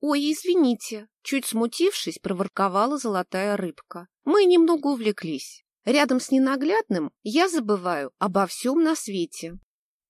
Ой, извините, чуть смутившись, проворковала золотая рыбка. Мы немного увлеклись. Рядом с ненаглядным я забываю обо всем на свете.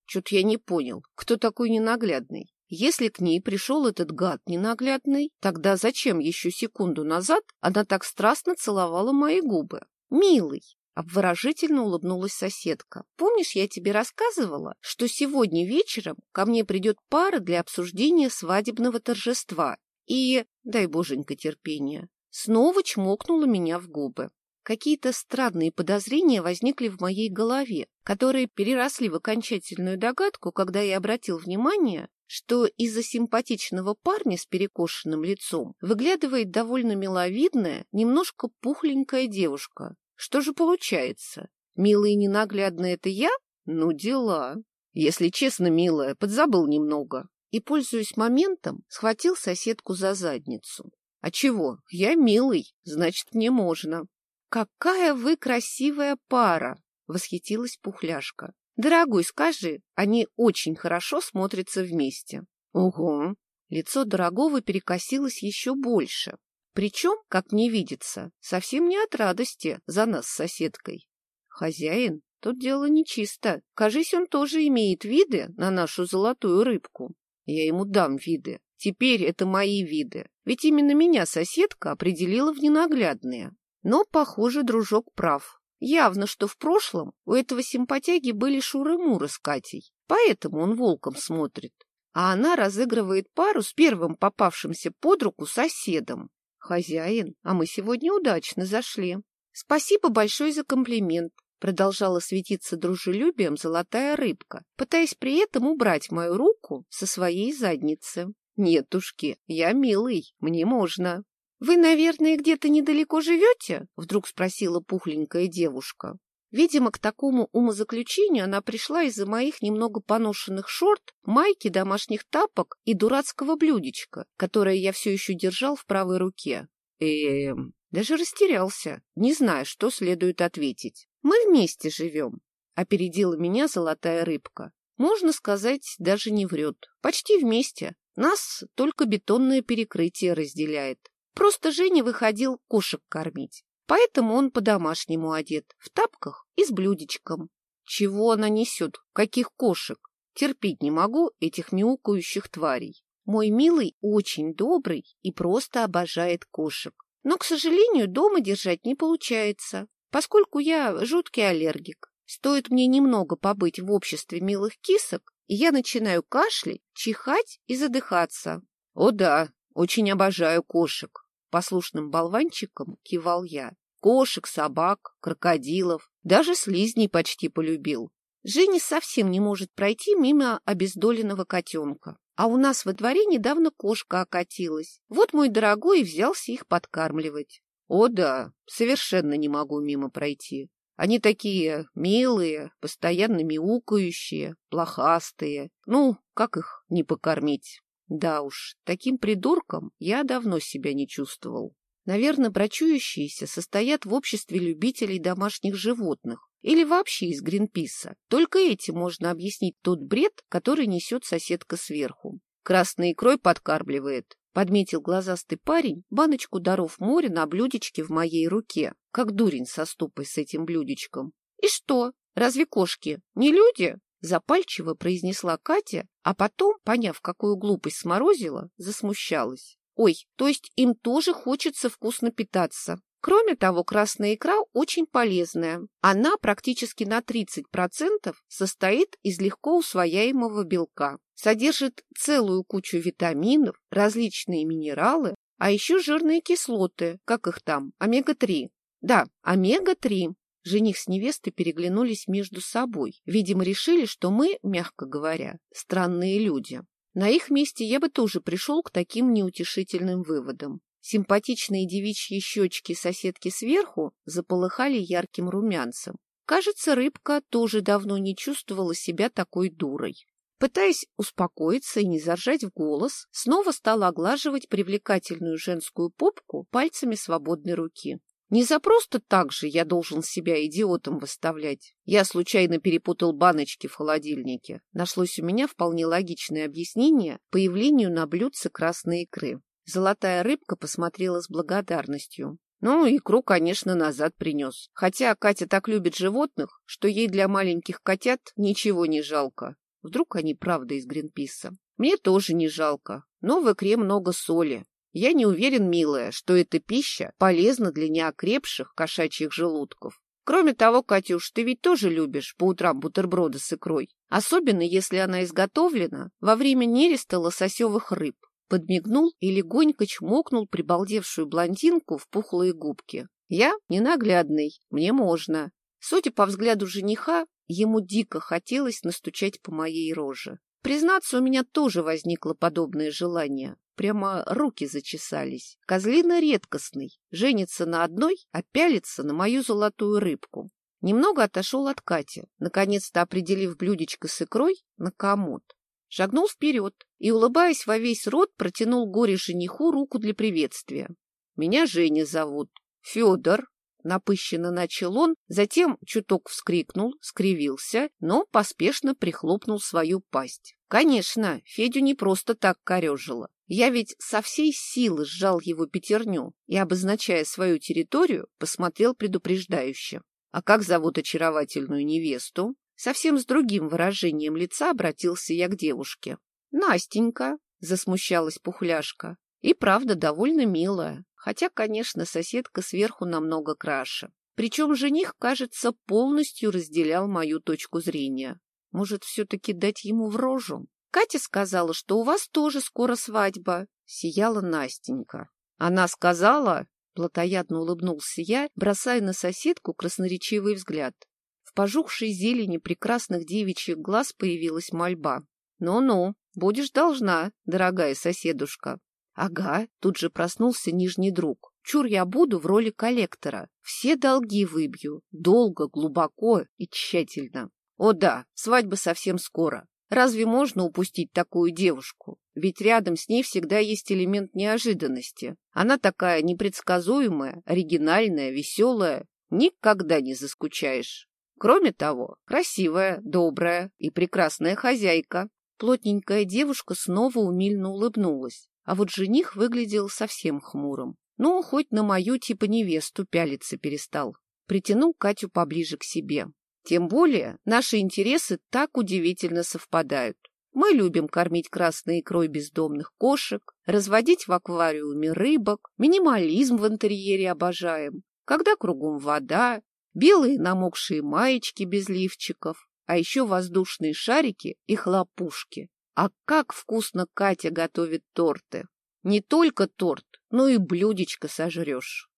Чуть я не понял, кто такой ненаглядный. Если к ней пришел этот гад ненаглядный, тогда зачем еще секунду назад она так страстно целовала мои губы? Милый, Обворожительно улыбнулась соседка. «Помнишь, я тебе рассказывала, что сегодня вечером ко мне придет пара для обсуждения свадебного торжества? И, дай боженька терпения, снова чмокнула меня в губы. Какие-то странные подозрения возникли в моей голове, которые переросли в окончательную догадку, когда я обратил внимание, что из-за симпатичного парня с перекошенным лицом выглядывает довольно миловидная, немножко пухленькая девушка, что же получается? Милый и ненаглядный — это я? Ну, дела. Если честно, милая, подзабыл немного. И, пользуясь моментом, схватил соседку за задницу. А чего? Я милый, значит, мне можно. Какая вы красивая пара! Восхитилась Пухляшка. Дорогой, скажи, они очень хорошо смотрятся вместе. Угу. Лицо дорогого перекосилось еще больше. Причем, как мне видится, совсем не от радости за нас с соседкой. Хозяин, тут дело нечисто. Кажись, он тоже имеет виды на нашу золотую рыбку. Я ему дам виды. Теперь это мои виды. Ведь именно меня соседка определила в ненаглядные. Но, похоже, дружок прав. Явно, что в прошлом у этого симпатяги были шуры-муры с Катей. Поэтому он волком смотрит. А она разыгрывает пару с первым попавшимся под руку соседом. «Хозяин, а мы сегодня удачно зашли. Спасибо большое за комплимент», — продолжала светиться дружелюбием золотая рыбка, пытаясь при этом убрать мою руку со своей задницы. «Нетушки, я милый, мне можно». «Вы, наверное, где-то недалеко живете?» — вдруг спросила пухленькая девушка. Видимо, к такому умозаключению она пришла из-за моих немного поношенных шорт, майки, домашних тапок и дурацкого блюдечка, которое я все еще держал в правой руке. Эм, даже растерялся, не зная, что следует ответить. «Мы вместе живем», — опередила меня золотая рыбка. Можно сказать, даже не врет. Почти вместе. Нас только бетонное перекрытие разделяет. Просто Женя выходил кошек кормить. Поэтому он по-домашнему одет, в тапках и с блюдечком. Чего она несет? Каких кошек? Терпеть не могу этих мяукающих тварей. Мой милый очень добрый и просто обожает кошек. Но, к сожалению, дома держать не получается, поскольку я жуткий аллергик. Стоит мне немного побыть в обществе милых кисок, и я начинаю кашлять, чихать и задыхаться. О да, очень обожаю кошек. Послушным болванчиком кивал я. Кошек, собак, крокодилов, даже слизней почти полюбил. Женя совсем не может пройти мимо обездоленного котенка. А у нас во дворе недавно кошка окатилась. Вот мой дорогой взялся их подкармливать. О да, совершенно не могу мимо пройти. Они такие милые, постоянно мяукающие, плохастые. Ну, как их не покормить? Да уж, таким придурком я давно себя не чувствовал. Наверное, брачующиеся состоят в обществе любителей домашних животных или вообще из Гринписа. Только этим можно объяснить тот бред, который несет соседка сверху. Красной икрой подкармливает. Подметил глазастый парень баночку даров моря на блюдечке в моей руке, как дурень со ступой с этим блюдечком. И что, разве кошки не люди? Запальчиво произнесла Катя, а потом, поняв, какую глупость сморозила, засмущалась. Ой, то есть им тоже хочется вкусно питаться. Кроме того, красная икра очень полезная. Она практически на 30% состоит из легко усвояемого белка. Содержит целую кучу витаминов, различные минералы, а еще жирные кислоты, как их там, омега-3. Да, омега-3. Жених с невестой переглянулись между собой. Видимо, решили, что мы, мягко говоря, странные люди. На их месте я бы тоже пришел к таким неутешительным выводам. Симпатичные девичьи щечки соседки сверху заполыхали ярким румянцем. Кажется, рыбка тоже давно не чувствовала себя такой дурой. Пытаясь успокоиться и не заржать в голос, снова стала оглаживать привлекательную женскую попку пальцами свободной руки. Не за просто так же я должен себя идиотом выставлять. Я случайно перепутал баночки в холодильнике. Нашлось у меня вполне логичное объяснение появлению на блюдце красной икры. Золотая рыбка посмотрела с благодарностью. Ну, икру, конечно, назад принес. Хотя Катя так любит животных, что ей для маленьких котят ничего не жалко. Вдруг они правда из Гринписа. Мне тоже не жалко, но в икре много соли. Я не уверен, милая, что эта пища полезна для неокрепших кошачьих желудков. Кроме того, Катюш, ты ведь тоже любишь по утрам бутерброды с икрой, особенно если она изготовлена во время нереста лососевых рыб подмигнул и легонько чмокнул прибалдевшую блондинку в пухлые губки. «Я ненаглядный, мне можно». Судя по взгляду жениха, ему дико хотелось настучать по моей роже. Признаться, у меня тоже возникло подобное желание. Прямо руки зачесались. Козлина редкостный. Женится на одной, а пялится на мою золотую рыбку. Немного отошел от Кати, наконец-то определив блюдечко с икрой на комод шагнул вперед и, улыбаясь во весь рот, протянул горе-жениху руку для приветствия. «Меня Женя зовут. Федор», — напыщенно начал он, затем чуток вскрикнул, скривился, но поспешно прихлопнул свою пасть. Конечно, Федю не просто так корежило. Я ведь со всей силы сжал его пятерню и, обозначая свою территорию, посмотрел предупреждающе. «А как зовут очаровательную невесту?» Совсем с другим выражением лица обратился я к девушке. «Настенька», — засмущалась Пухляшка, — «и правда довольно милая, хотя, конечно, соседка сверху намного краше. Причем жених, кажется, полностью разделял мою точку зрения. Может, все-таки дать ему в рожу? Катя сказала, что у вас тоже скоро свадьба», — сияла Настенька. Она сказала, плотоядно улыбнулся я, бросая на соседку красноречивый взгляд. В пожухшей зелени прекрасных девичьих глаз появилась мольба. «Ну-ну, будешь должна, дорогая соседушка». «Ага», тут же проснулся нижний друг. «Чур я буду в роли коллектора. Все долги выбью. Долго, глубоко и тщательно». «О да, свадьба совсем скоро. Разве можно упустить такую девушку? Ведь рядом с ней всегда есть элемент неожиданности. Она такая непредсказуемая, оригинальная, веселая. Никогда не заскучаешь. Кроме того, красивая, добрая и прекрасная хозяйка. Плотненькая девушка снова умильно улыбнулась, а вот жених выглядел совсем хмурым. Ну, хоть на мою типа невесту пялиться перестал. Притянул Катю поближе к себе. Тем более наши интересы так удивительно совпадают. Мы любим кормить красной икрой бездомных кошек, разводить в аквариуме рыбок, минимализм в интерьере обожаем. Когда кругом вода, белые намокшие маечки без лифчиков, а еще воздушные шарики и хлопушки. А как вкусно Катя готовит торты! Не только торт, но и блюдечко сожрешь.